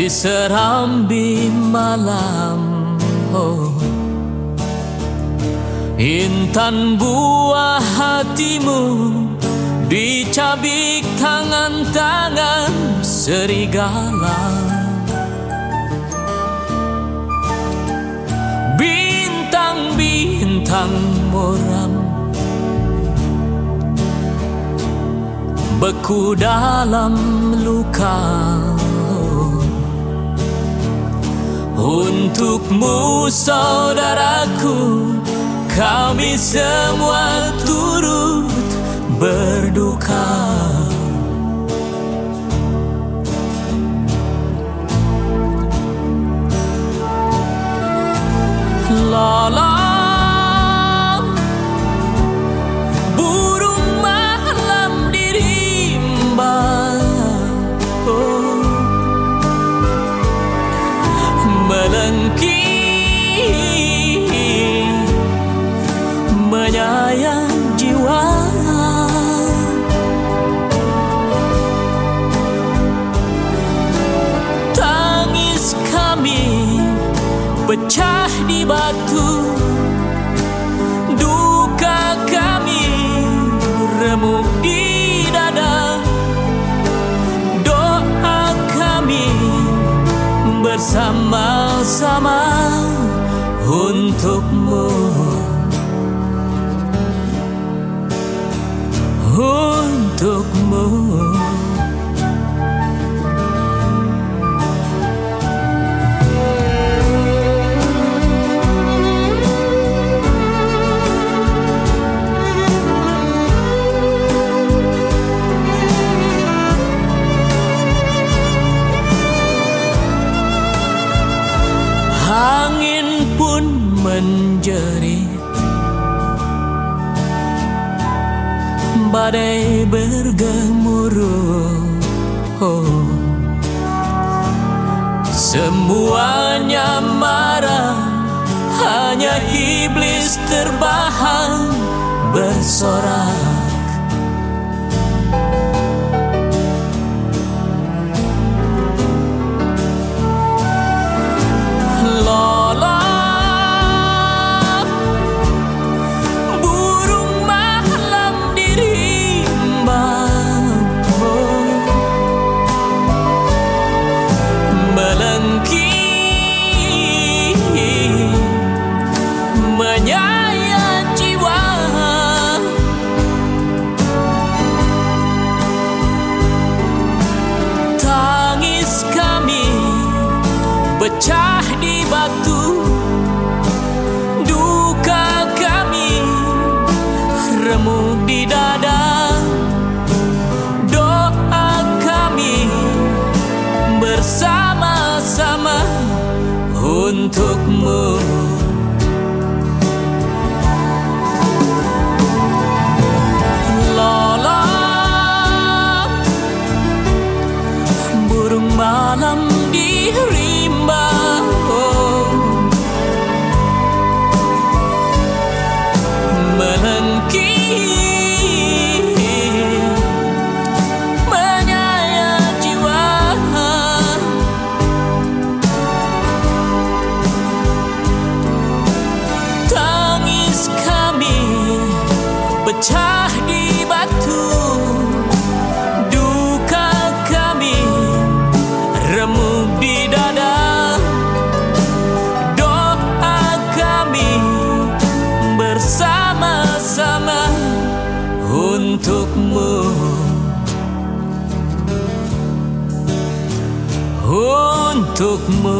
di serambi malam oh. Intan buah hatimu dicabik tangan-tangan serigala. Bintang-bintang muram beku dalam luka Untukmu saudaraku. Kami semua turut berduka 曾经 bersama-sama untukmu. Untukmu menjerit Badai bergemuruh oh. Semuanya marah Hanya iblis terbahan bersorak pecah di batu. Duka kami remuk di dada. Doa kami bersama-sama untukmu. Lola Burung malam di pecah di batu. Duka kami remuk di dada. Doa kami bersama-sama untukmu. Untukmu